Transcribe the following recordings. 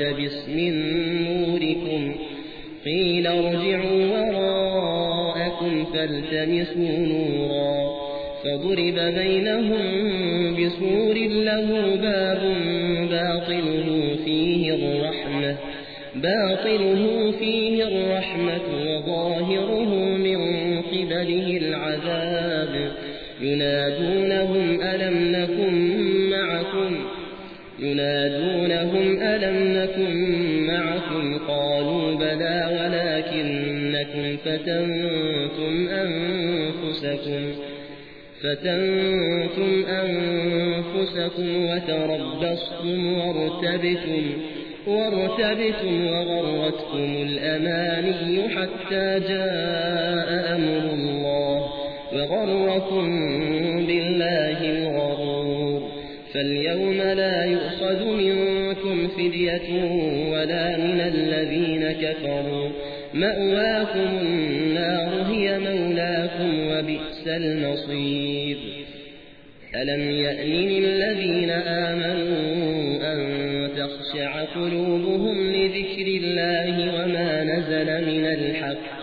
نقتبس من نوركم. قيل ارجعوا وراءكم فالتمسوا نورا. فضرب بينهم بسور له باب باطله فيه الرحمة باطله فيه الرحمة وظاهره من قبله العذاب. ينادونهم ألم نكن معكم؟ ينادونهم ألم نكن معكم؟ قالوا بلى ولكنكم فتنتم أنفسكم. فتنتم أنفسكم وتربصتم وارتبتم وارتبتم وغرتكم الأماني حتى جاء أمر الله وغركم فاليوم لا يؤخذ منكم فدية ولا من الذين كفروا. مأواكم النار هي مولاكم وبئس المصير. ألم يأمن الذين آمنوا أن تخشع قلوبهم لذكر الله وما نزل من الحق؟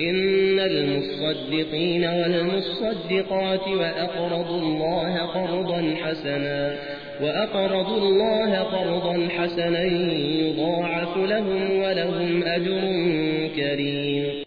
إن المصدقين والمصدقات وأقرضوا الله قرضا حسنا وأقرضوا الله قرضا حسنا يضاعف لهم ولهم أجر كريم